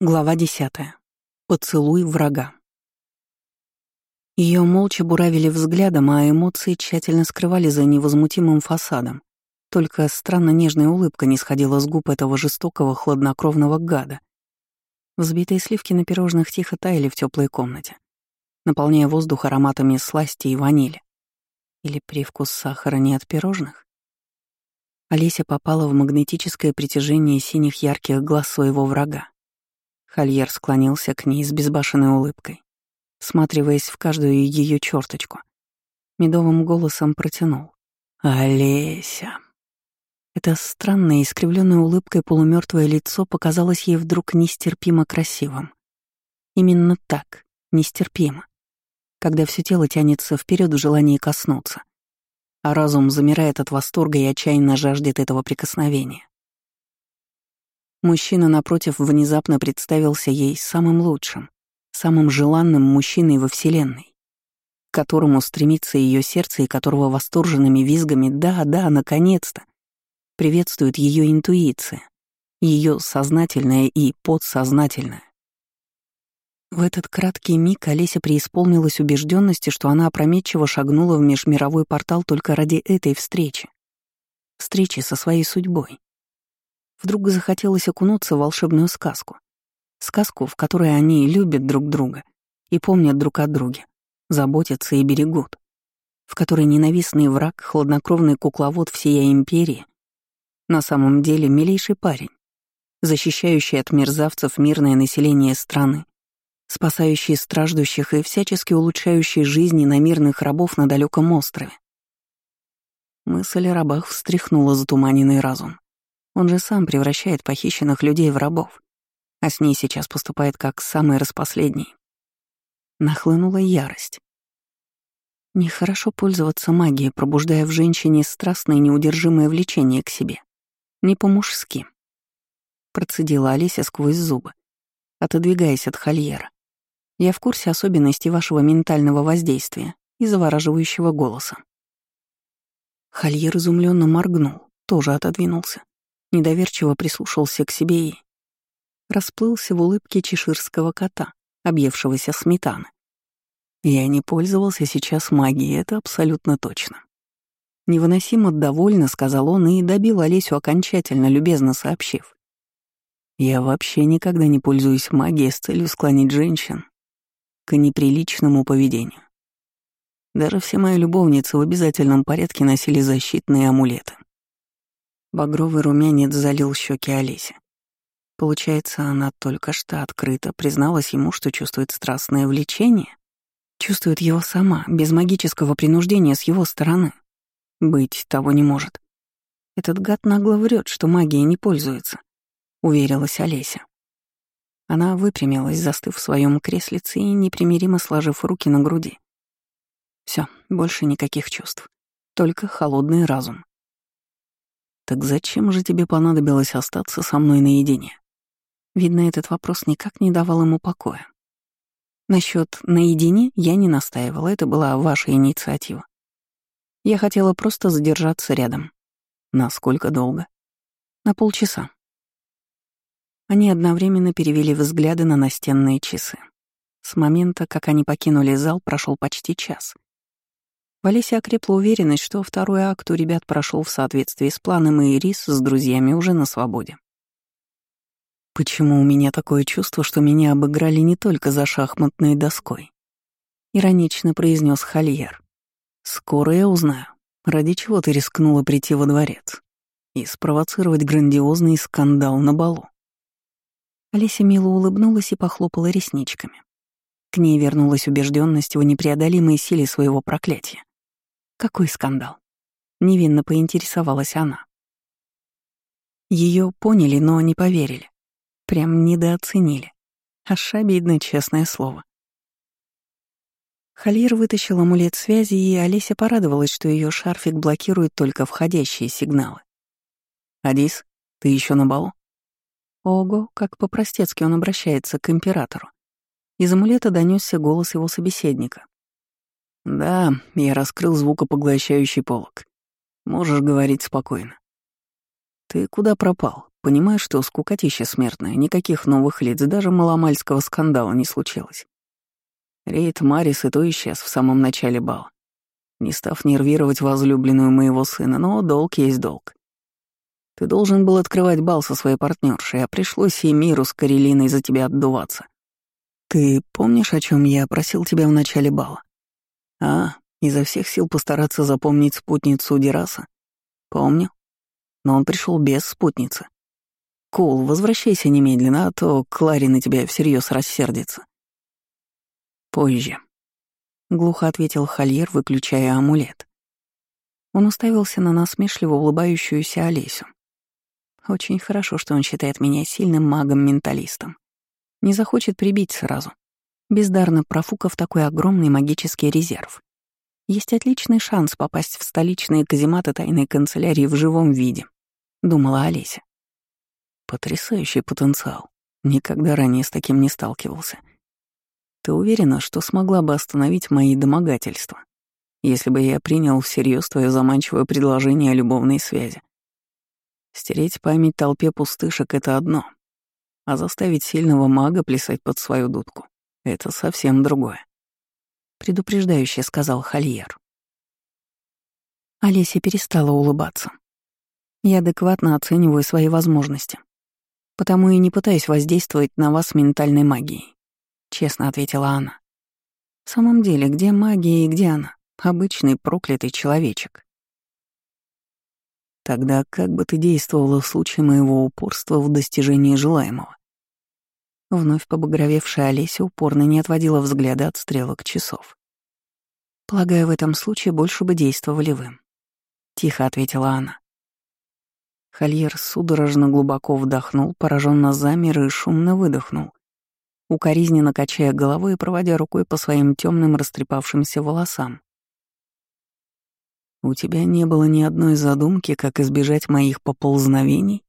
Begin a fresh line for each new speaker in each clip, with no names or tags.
Глава десятая. Поцелуй врага. Ее молча буравили взглядом, а эмоции тщательно скрывали за невозмутимым фасадом. Только странно нежная улыбка не сходила с губ этого жестокого, хладнокровного гада. Взбитые сливки на пирожных тихо таяли в теплой комнате, наполняя воздух ароматами сласти и ванили. Или привкус сахара не от пирожных? Олеся попала в магнетическое притяжение синих ярких глаз своего врага Хольер склонился к ней с безбашенной улыбкой, всматриваясь в каждую ее черточку. Медовым голосом протянул. «Олеся!» Это странное, искривленное улыбкой полумертвое лицо показалось ей вдруг нестерпимо красивым. Именно так, нестерпимо. Когда все тело тянется вперед в желании коснуться, а разум замирает от восторга и отчаянно жаждет этого прикосновения. Мужчина, напротив, внезапно представился ей самым лучшим, самым желанным мужчиной во Вселенной, к которому стремится ее сердце и которого восторженными визгами «да, да, наконец-то» приветствует ее интуиция, ее сознательное и подсознательное. В этот краткий миг Олеся преисполнилась убежденности, что она опрометчиво шагнула в межмировой портал только ради этой встречи. Встречи со своей судьбой. Вдруг захотелось окунуться в волшебную сказку. Сказку, в которой они любят друг друга и помнят друг о друге, заботятся и берегут. В которой ненавистный враг, хладнокровный кукловод всей империи, на самом деле милейший парень, защищающий от мерзавцев мирное население страны, спасающий страждущих и всячески улучшающий жизни на мирных рабов на далеком острове. Мысль о рабах встряхнула затуманенный разум. Он же сам превращает похищенных людей в рабов, а с ней сейчас поступает как самый распоследний. Нахлынула ярость. Нехорошо пользоваться магией, пробуждая в женщине страстное неудержимое влечение к себе. Не по-мужски. Процедила Олеся сквозь зубы, отодвигаясь от хольера. Я в курсе особенностей вашего ментального воздействия и завораживающего голоса. Хольер изумленно моргнул, тоже отодвинулся недоверчиво прислушался к себе и расплылся в улыбке чеширского кота, объевшегося сметаны. Я не пользовался сейчас магией, это абсолютно точно. Невыносимо довольно, сказал он и добил Олесю окончательно, любезно сообщив. Я вообще никогда не пользуюсь магией с целью склонить женщин к неприличному поведению. Даже все мои любовницы в обязательном порядке носили защитные амулеты. Багровый румянец залил щеки Олеси. Получается, она только что открыто призналась ему, что чувствует страстное влечение? Чувствует его сама, без магического принуждения с его стороны. Быть того не может. Этот гад нагло врет, что магией не пользуется, уверилась Олеся. Она выпрямилась, застыв в своем креслице и непримиримо сложив руки на груди. Все, больше никаких чувств. Только холодный разум. «Так зачем же тебе понадобилось остаться со мной наедине?» Видно, этот вопрос никак не давал ему покоя. Насчет «наедине» я не настаивала, это была ваша инициатива. Я хотела просто задержаться рядом. Насколько долго? На полчаса. Они одновременно перевели взгляды на настенные часы. С момента, как они покинули зал, прошел почти час. В Олесе окрепла уверенность, что второй акт у ребят прошел в соответствии с планом, и Рис с друзьями уже на свободе. «Почему у меня такое чувство, что меня обыграли не только за шахматной доской?» — иронично произнес Хольер. «Скоро я узнаю, ради чего ты рискнула прийти во дворец и спровоцировать грандиозный скандал на балу». Олеся мило улыбнулась и похлопала ресничками. К ней вернулась убежденность в непреодолимой силе своего проклятия. Какой скандал? Невинно поинтересовалась она. Ее поняли, но не поверили. Прям недооценили. Аж обидно, честное слово. Халир вытащил амулет связи, и Олеся порадовалась, что ее шарфик блокирует только входящие сигналы. «Адис, ты еще на балу?» Ого, как по-простецки он обращается к императору. Из амулета донесся голос его собеседника. Да, я раскрыл звукопоглощающий полог. Можешь говорить спокойно. Ты куда пропал? понимаешь, что скукотища смертная, никаких новых лиц, даже маломальского скандала не случилось. Рейд Марис и то исчез в самом начале бала, не став нервировать возлюбленную моего сына, но долг есть долг. Ты должен был открывать бал со своей партнершей, а пришлось и миру с Карелиной за тебя отдуваться. Ты помнишь, о чем я просил тебя в начале бала? А, изо всех сил постараться запомнить спутницу Дераса? Помню. Но он пришел без спутницы. Кул, возвращайся немедленно, а то Клари на тебя всерьез рассердится. Позже. Глухо ответил Хольер, выключая амулет. Он уставился на насмешливо улыбающуюся Олесю. Очень хорошо, что он считает меня сильным магом-менталистом. Не захочет прибить сразу. Бездарно профукав такой огромный магический резерв. Есть отличный шанс попасть в столичные казематы тайной канцелярии в живом виде, думала Олеся. Потрясающий потенциал. Никогда ранее с таким не сталкивался. Ты уверена, что смогла бы остановить мои домогательства, если бы я принял всерьез твое заманчивое предложение о любовной связи? Стереть память толпе пустышек — это одно, а заставить сильного мага плясать под свою дудку — это совсем другое. Предупреждающе сказал Хольер. Олеся перестала улыбаться. Я адекватно оцениваю свои возможности. Потому и не пытаюсь воздействовать на вас ментальной магией, честно ответила она. В самом деле, где магия и где она? Обычный проклятый человечек. Тогда как бы ты действовала в случае моего упорства в достижении желаемого? Вновь побагровевшая Олеся упорно не отводила взгляда от стрелок часов. «Полагаю, в этом случае больше бы действовали вы», — тихо ответила она. Хольер судорожно глубоко вдохнул, пораженно замер и шумно выдохнул, укоризненно качая головой и проводя рукой по своим темным растрепавшимся волосам. У тебя не было ни одной задумки, как избежать моих поползновений?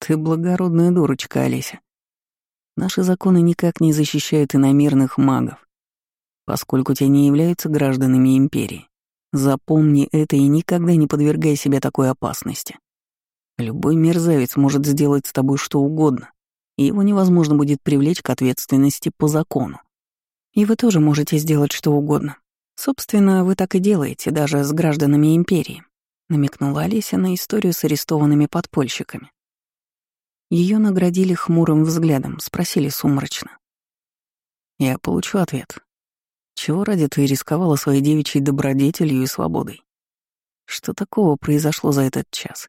Ты благородная дурочка, Олеся. Наши законы никак не защищают иномирных магов, поскольку те не являются гражданами империи. Запомни это и никогда не подвергай себя такой опасности. Любой мерзавец может сделать с тобой что угодно, и его невозможно будет привлечь к ответственности по закону. И вы тоже можете сделать что угодно, «Собственно, вы так и делаете, даже с гражданами империи», — намекнула Олеся на историю с арестованными подпольщиками. Ее наградили хмурым взглядом, спросили сумрачно. «Я получу ответ. Чего ради ты рисковала своей девичьей добродетелью и свободой? Что такого произошло за этот час?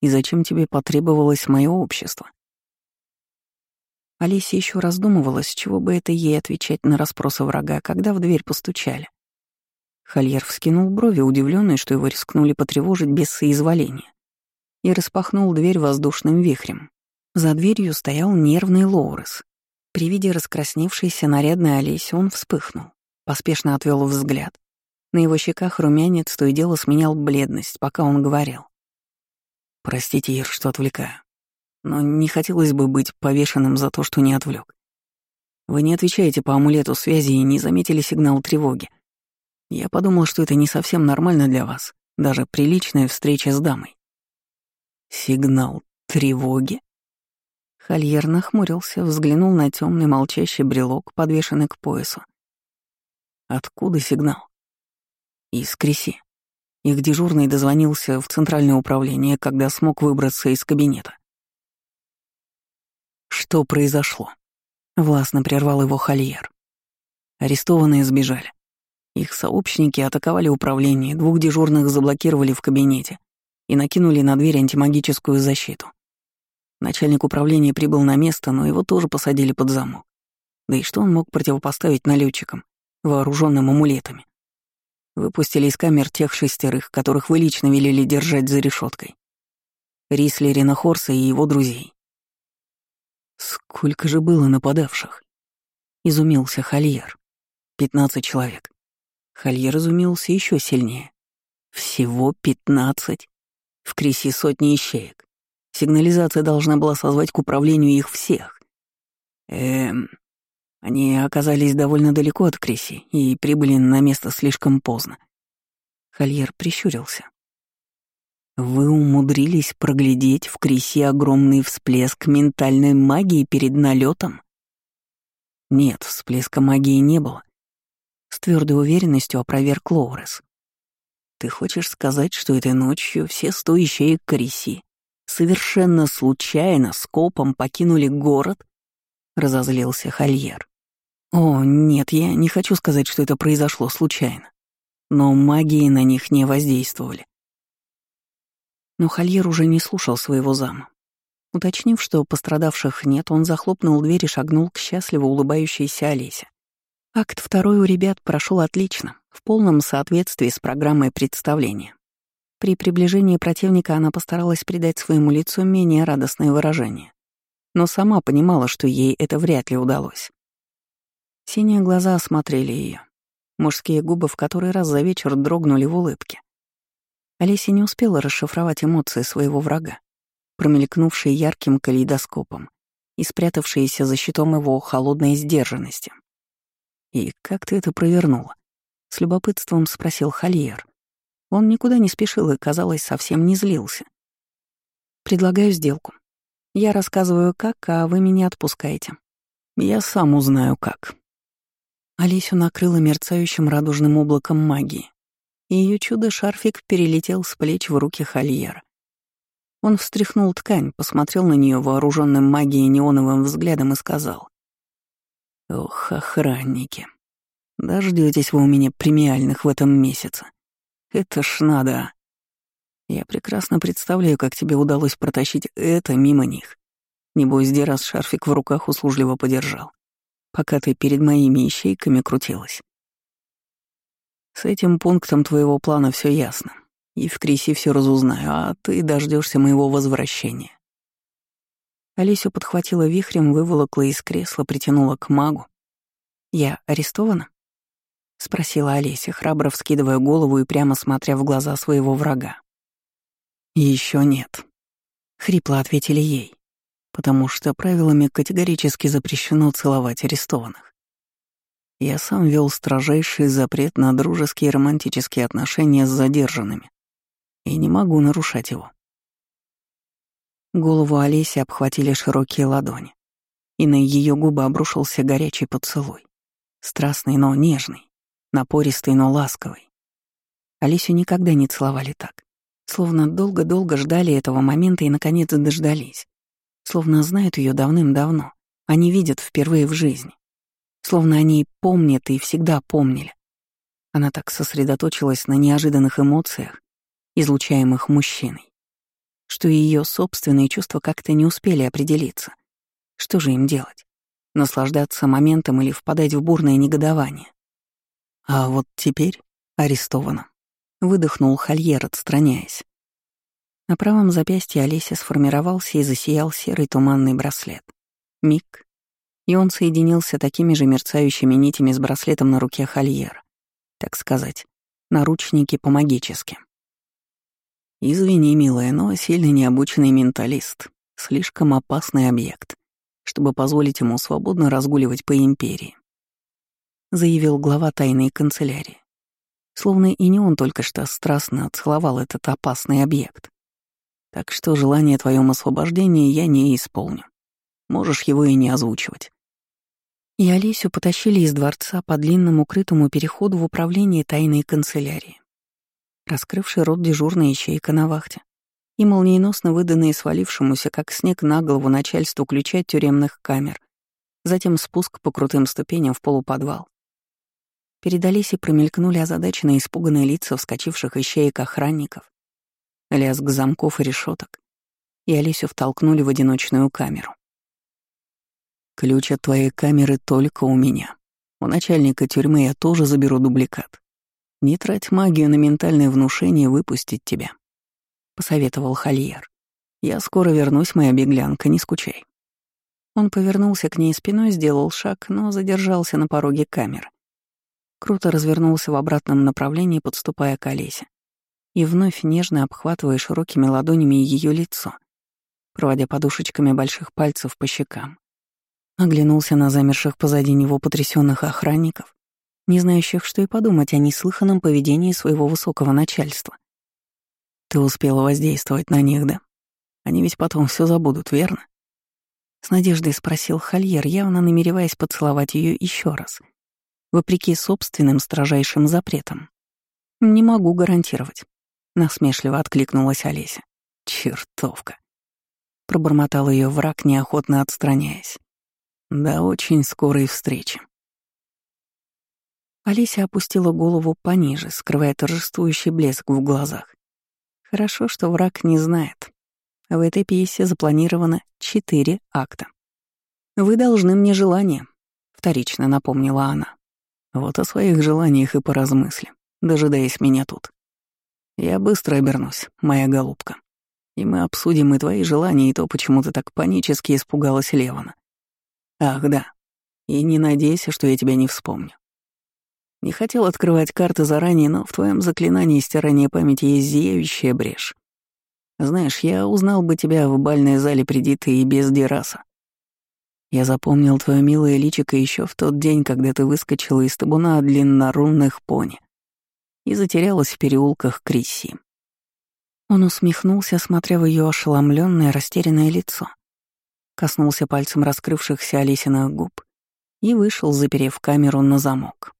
И зачем тебе потребовалось мое общество?» Олеся еще раздумывала, с чего бы это ей отвечать на расспросы врага, когда в дверь постучали. Хольер вскинул брови, удивленный, что его рискнули потревожить без соизволения, и распахнул дверь воздушным вихрем. За дверью стоял нервный Лоурес. При виде раскрасневшейся нарядной Олеси он вспыхнул, поспешно отвел взгляд. На его щеках румянец то и дело сменял бледность, пока он говорил. «Простите, Ир, что отвлекаю. Но не хотелось бы быть повешенным за то, что не отвлек. Вы не отвечаете по амулету связи и не заметили сигнал тревоги. Я подумал, что это не совсем нормально для вас, даже приличная встреча с дамой. Сигнал тревоги? Хольер нахмурился, взглянул на темный молчащий брелок, подвешенный к поясу. Откуда сигнал? Из Креси. Их дежурный дозвонился в центральное управление, когда смог выбраться из кабинета. Что произошло? Властно прервал его Хольер. Арестованные сбежали. Их сообщники атаковали управление, двух дежурных заблокировали в кабинете и накинули на дверь антимагическую защиту. Начальник управления прибыл на место, но его тоже посадили под замок. Да и что он мог противопоставить налетчикам, вооруженным амулетами? Выпустили из камер тех шестерых, которых вы лично велели держать за решеткой. Рислерина Хорса и его друзей. Сколько же было нападавших? Изумился Хольер. Пятнадцать человек. Халье разумелся еще сильнее. Всего пятнадцать. В Крисе сотни ищеек. Сигнализация должна была созвать к управлению их всех. Эм... Они оказались довольно далеко от Криси и прибыли на место слишком поздно. Хольер прищурился. Вы умудрились проглядеть в Крисе огромный всплеск ментальной магии перед налетом? Нет, всплеска магии не было. С твердой уверенностью опроверг Лоурес. Ты хочешь сказать, что этой ночью все сто ищеек Криси совершенно случайно скопом покинули город? Разозлился Хольер. О, нет, я не хочу сказать, что это произошло случайно. Но магии на них не воздействовали. Но Хольер уже не слушал своего зама. Уточнив, что пострадавших нет, он захлопнул дверь и шагнул к счастливо улыбающейся Олесе. Акт второй у ребят прошел отлично, в полном соответствии с программой представления. При приближении противника она постаралась придать своему лицу менее радостное выражение, но сама понимала, что ей это вряд ли удалось. Синие глаза осмотрели ее, мужские губы в который раз за вечер дрогнули в улыбке. Олеся не успела расшифровать эмоции своего врага, промелькнувшие ярким калейдоскопом и спрятавшиеся за щитом его холодной сдержанности. «И как ты это провернула?» — с любопытством спросил Хольер. Он никуда не спешил и, казалось, совсем не злился. «Предлагаю сделку. Я рассказываю, как, а вы меня отпускаете. Я сам узнаю, как». Олесю накрыло мерцающим радужным облаком магии, ее чудо-шарфик перелетел с плеч в руки Хольера. Он встряхнул ткань, посмотрел на нее вооруженным магией неоновым взглядом и сказал. «Ох, охранники, дождетесь вы у меня премиальных в этом месяце. Это ж надо. Я прекрасно представляю, как тебе удалось протащить это мимо них. Небось, Дерас шарфик в руках услужливо подержал, пока ты перед моими ищейками крутилась. С этим пунктом твоего плана все ясно. И в Крисе все разузнаю, а ты дождешься моего возвращения. Олесю подхватила вихрем, выволокла из кресла, притянула к магу. «Я арестована?» — спросила Олеся, храбро вскидывая голову и прямо смотря в глаза своего врага. Еще нет», — хрипло ответили ей, потому что правилами категорически запрещено целовать арестованных. Я сам вел строжайший запрет на дружеские и романтические отношения с задержанными и не могу нарушать его. Голову Олеси обхватили широкие ладони, и на ее губы обрушился горячий поцелуй. Страстный, но нежный, напористый, но ласковый. Олесю никогда не целовали так. Словно долго-долго ждали этого момента и, наконец, дождались. Словно знают ее давным-давно, не видят впервые в жизни. Словно они помнят и всегда помнили. Она так сосредоточилась на неожиданных эмоциях, излучаемых мужчиной, что ее собственные чувства как-то не успели определиться. Что же им делать? Наслаждаться моментом или впадать в бурное негодование? А вот теперь арестована. Выдохнул Хольер, отстраняясь. На правом запястье Олеся сформировался и засиял серый туманный браслет. Миг, и он соединился такими же мерцающими нитями с браслетом на руке Хольера. Так сказать, наручники по-магически. Извини, милая, но сильно необученный менталист, слишком опасный объект, чтобы позволить ему свободно разгуливать по империи. Заявил глава тайной канцелярии. Словно и не он только что страстно отцеловал этот опасный объект. Так что желание твоем освобождении я не исполню. Можешь его и не озвучивать. И Олесю потащили из дворца по длинному укрытому переходу в управление тайной канцелярии. Раскрывший рот дежурная ячейка на вахте и молниеносно выданные свалившемуся, как снег на голову начальству ключа тюремных камер, затем спуск по крутым ступеням в полуподвал. Перед Олесей промелькнули озадаченные испуганные лица вскочивших ищеек охранников, лязг замков и решеток, и Олесю втолкнули в одиночную камеру. Ключ от твоей камеры только у меня. У начальника тюрьмы я тоже заберу дубликат. Не трать магию на ментальное внушение выпустить тебя», — посоветовал Хольер. «Я скоро вернусь, моя беглянка, не скучай». Он повернулся к ней спиной, сделал шаг, но задержался на пороге камеры. Круто развернулся в обратном направлении, подступая к Олесе. И вновь нежно обхватывая широкими ладонями ее лицо, проводя подушечками больших пальцев по щекам. Оглянулся на замерших позади него потрясенных охранников, не знающих, что и подумать о неслыханном поведении своего высокого начальства. Ты успела воздействовать на них, да? Они ведь потом все забудут, верно? С надеждой спросил Хольер, явно намереваясь поцеловать ее еще раз, вопреки собственным строжайшим запретам. «Не могу гарантировать», — насмешливо откликнулась Олеся. «Чертовка!» — пробормотал ее враг, неохотно отстраняясь. «До очень скорой встречи». Олеся опустила голову пониже, скрывая торжествующий блеск в глазах. Хорошо, что враг не знает. В этой пьесе запланировано четыре акта. «Вы должны мне желание», — вторично напомнила она. «Вот о своих желаниях и поразмысли, дожидаясь меня тут. Я быстро обернусь, моя голубка, и мы обсудим и твои желания, и то, почему ты так панически испугалась Левана. Ах, да, и не надейся, что я тебя не вспомню. Не хотел открывать карты заранее, но в твоем заклинании стирания памяти есть зияющая брешь. Знаешь, я узнал бы тебя в бальной зале Предиты и без Дераса. Я запомнил твое милое личико еще в тот день, когда ты выскочила из табуна длиннорунных пони и затерялась в переулках Крисси. Он усмехнулся, смотря в ее ошеломленное, растерянное лицо. Коснулся пальцем раскрывшихся Алисиных губ и вышел, заперев камеру на замок.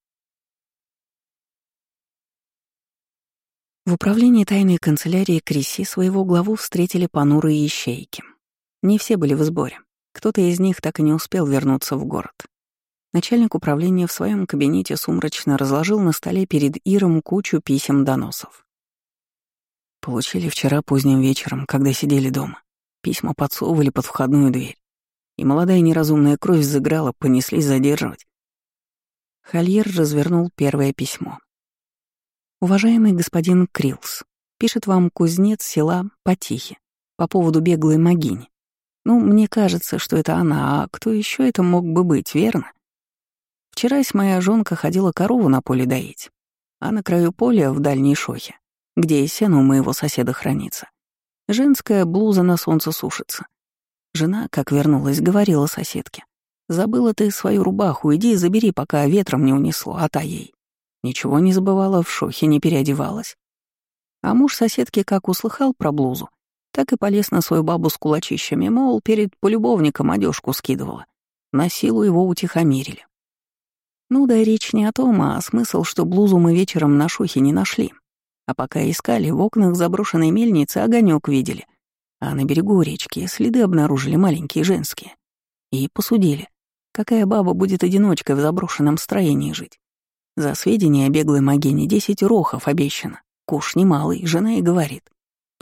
В управлении тайной канцелярии Криси своего главу встретили понурые ищейки. Не все были в сборе. Кто-то из них так и не успел вернуться в город. Начальник управления в своем кабинете сумрачно разложил на столе перед Иром кучу писем-доносов. Получили вчера поздним вечером, когда сидели дома. Письма подсовывали под входную дверь. И молодая неразумная кровь заграла, понеслись задерживать. Хольер развернул первое письмо. «Уважаемый господин Крилс, пишет вам кузнец села Потихи по поводу беглой могини. Ну, мне кажется, что это она, а кто еще это мог бы быть, верно? Вчерась моя жонка ходила корову на поле доить, а на краю поля, в дальней шохе, где и сено у моего соседа хранится, женская блуза на солнце сушится. Жена, как вернулась, говорила соседке, «Забыла ты свою рубаху, иди и забери, пока ветром не унесло, а та ей. Ничего не забывала, в шохе не переодевалась. А муж соседки как услыхал про блузу, так и полез на свою бабу с кулачищами, мол, перед полюбовником одежку скидывала. На силу его утихомирили. Ну да речь не о том, а смысл, что блузу мы вечером на шухе не нашли. А пока искали, в окнах заброшенной мельницы огонек видели. А на берегу речки следы обнаружили маленькие женские. И посудили, какая баба будет одиночкой в заброшенном строении жить. За сведения о беглой Магине десять рохов обещано. Куш немалый, жена и говорит.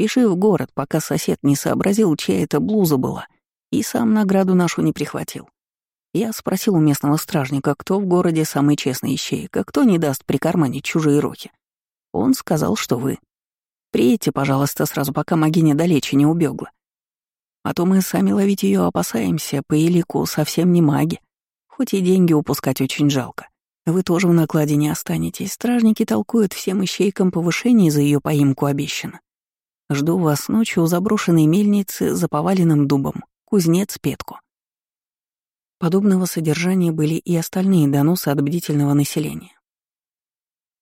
Пиши в город, пока сосед не сообразил, чья это блуза была, и сам награду нашу не прихватил. Я спросил у местного стражника, кто в городе самый честный ищейка, кто не даст прикарманить чужие рохи. Он сказал, что вы. Приедьте, пожалуйста, сразу, пока Магиня далече не убегла. А то мы сами ловить ее опасаемся, по элику совсем не маги. Хоть и деньги упускать очень жалко. Вы тоже в накладе не останетесь. Стражники толкуют всем ищейкам повышение за ее поимку обещано. Жду вас ночью у заброшенной мельницы за поваленным дубом. Кузнец Петку. Подобного содержания были и остальные доносы от бдительного населения.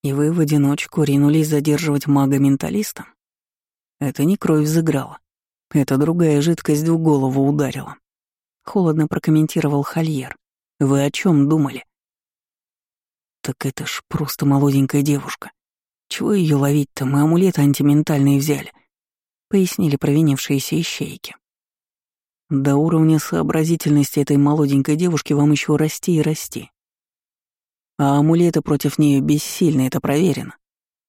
И вы в одиночку ринулись задерживать мага-менталиста? Это не кровь взыграла. Это другая жидкость в голову ударила. Холодно прокомментировал Хольер. Вы о чем думали? Так это ж просто молоденькая девушка. Чего ее ловить-то, мы амулеты антиментальные взяли, пояснили провинившиеся ищейки. До уровня сообразительности этой молоденькой девушки вам еще расти и расти. А амулеты против нее бессильны, это проверено.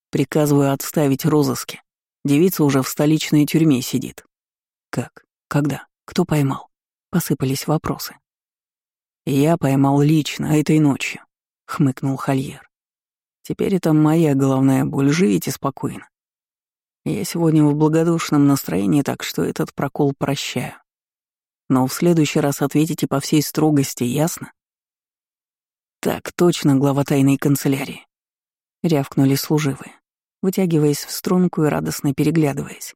Приказываю отставить розыски. Девица уже в столичной тюрьме сидит. Как? Когда? Кто поймал? Посыпались вопросы. Я поймал лично этой ночью хмыкнул Хольер. Теперь это моя головная боль, живите спокойно. Я сегодня в благодушном настроении, так что этот прокол прощаю. Но в следующий раз ответите по всей строгости, ясно? Так точно, глава тайной канцелярии. Рявкнули служивые, вытягиваясь в струнку и радостно переглядываясь.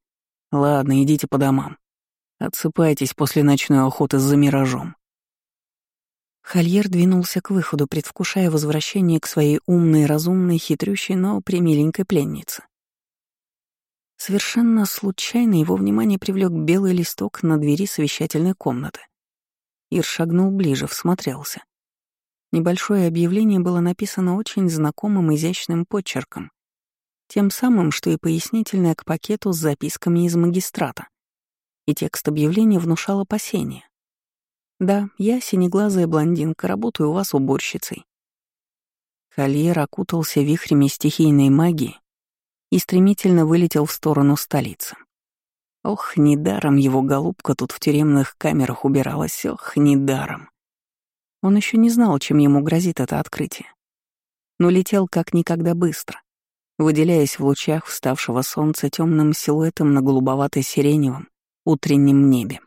Ладно, идите по домам. Отсыпайтесь после ночной охоты за миражом. Хольер двинулся к выходу, предвкушая возвращение к своей умной, разумной, хитрющей, но примиленькой пленнице. Совершенно случайно его внимание привлек белый листок на двери совещательной комнаты. Ир шагнул ближе, всмотрелся. Небольшое объявление было написано очень знакомым изящным почерком, тем самым, что и пояснительное к пакету с записками из магистрата. И текст объявления внушал опасения. «Да, я синеглазая блондинка, работаю у вас уборщицей». Кольер окутался вихрями стихийной магии и стремительно вылетел в сторону столицы. Ох, недаром его голубка тут в тюремных камерах убиралась, ох, недаром. Он еще не знал, чем ему грозит это открытие. Но летел как никогда быстро, выделяясь в лучах вставшего солнца темным силуэтом на голубовато-сиреневом утреннем небе.